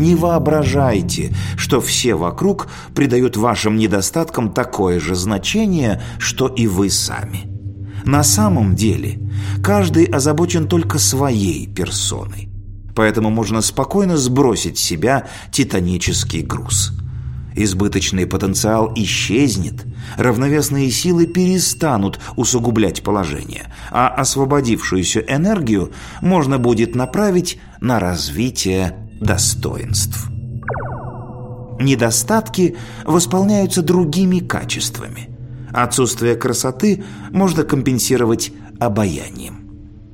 Не воображайте, что все вокруг придают вашим недостаткам такое же значение, что и вы сами. На самом деле, каждый озабочен только своей персоной. Поэтому можно спокойно сбросить с себя титанический груз. Избыточный потенциал исчезнет, равновесные силы перестанут усугублять положение, а освободившуюся энергию можно будет направить на развитие достоинств. Недостатки восполняются другими качествами. Отсутствие красоты можно компенсировать обаянием.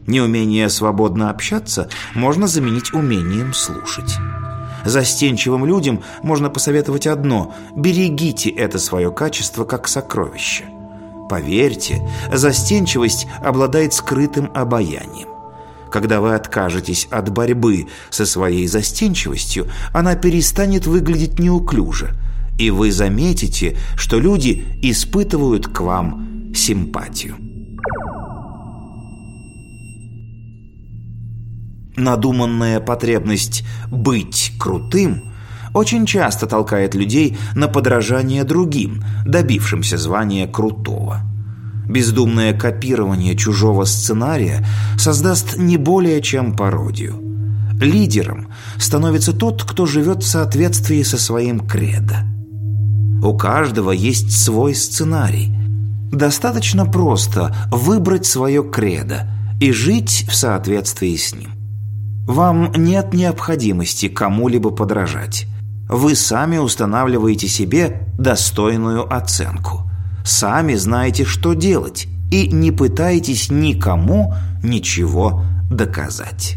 Неумение свободно общаться можно заменить умением слушать. Застенчивым людям можно посоветовать одно – берегите это свое качество как сокровище. Поверьте, застенчивость обладает скрытым обаянием. Когда вы откажетесь от борьбы со своей застенчивостью, она перестанет выглядеть неуклюже, и вы заметите, что люди испытывают к вам симпатию. Надуманная потребность быть крутым очень часто толкает людей на подражание другим, добившимся звания крутого. Бездумное копирование чужого сценария создаст не более чем пародию. Лидером становится тот, кто живет в соответствии со своим кредо. У каждого есть свой сценарий. Достаточно просто выбрать свое кредо и жить в соответствии с ним. Вам нет необходимости кому-либо подражать. Вы сами устанавливаете себе достойную оценку – сами знаете, что делать, и не пытайтесь никому ничего доказать.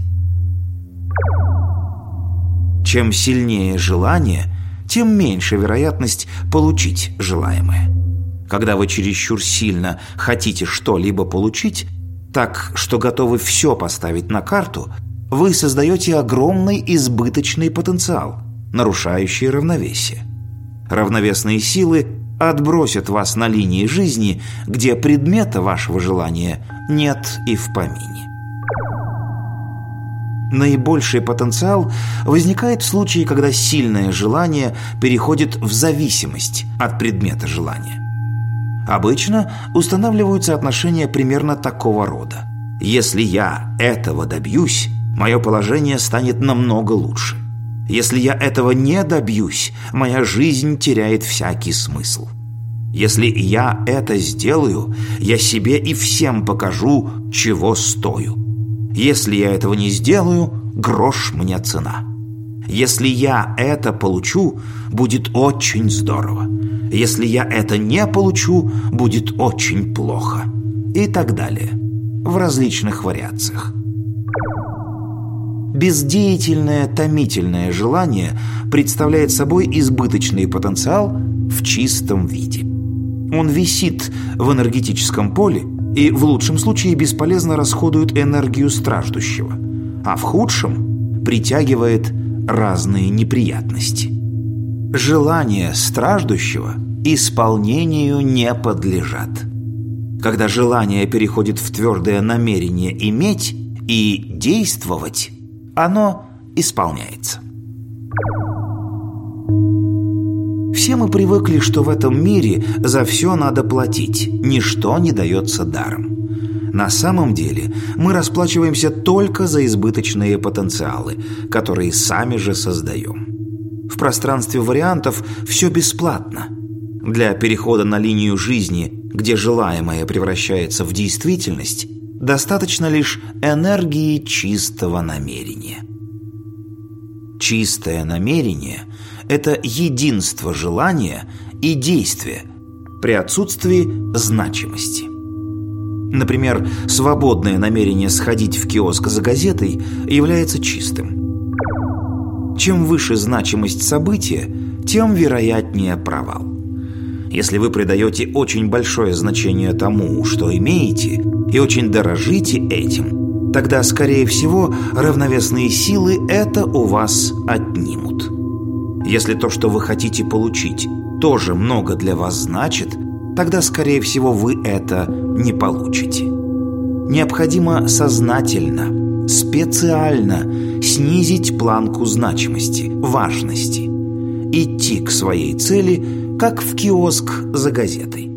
Чем сильнее желание, тем меньше вероятность получить желаемое. Когда вы чересчур сильно хотите что-либо получить, так что готовы все поставить на карту, вы создаете огромный избыточный потенциал, нарушающий равновесие. Равновесные силы отбросят вас на линии жизни, где предмета вашего желания нет и в помине. Наибольший потенциал возникает в случае, когда сильное желание переходит в зависимость от предмета желания. Обычно устанавливаются отношения примерно такого рода. Если я этого добьюсь, мое положение станет намного лучше. Если я этого не добьюсь, моя жизнь теряет всякий смысл. Если я это сделаю, я себе и всем покажу, чего стою. Если я этого не сделаю, грош мне цена. Если я это получу, будет очень здорово. Если я это не получу, будет очень плохо. И так далее. В различных вариациях. Бездеятельное томительное желание представляет собой избыточный потенциал в чистом виде. Он висит в энергетическом поле и в лучшем случае бесполезно расходует энергию страждущего, а в худшем притягивает разные неприятности. Желания страждущего исполнению не подлежат. Когда желание переходит в твердое намерение иметь и действовать, оно исполняется. Все мы привыкли, что в этом мире за все надо платить, ничто не дается даром. На самом деле мы расплачиваемся только за избыточные потенциалы, которые сами же создаем. В пространстве вариантов все бесплатно. Для перехода на линию жизни, где желаемое превращается в действительность, Достаточно лишь энергии чистого намерения. Чистое намерение – это единство желания и действия при отсутствии значимости. Например, свободное намерение сходить в киоск за газетой является чистым. Чем выше значимость события, тем вероятнее провал. Если вы придаете очень большое значение тому, что имеете – и очень дорожите этим, тогда, скорее всего, равновесные силы это у вас отнимут. Если то, что вы хотите получить, тоже много для вас значит, тогда, скорее всего, вы это не получите. Необходимо сознательно, специально снизить планку значимости, важности. Идти к своей цели, как в киоск за газетой.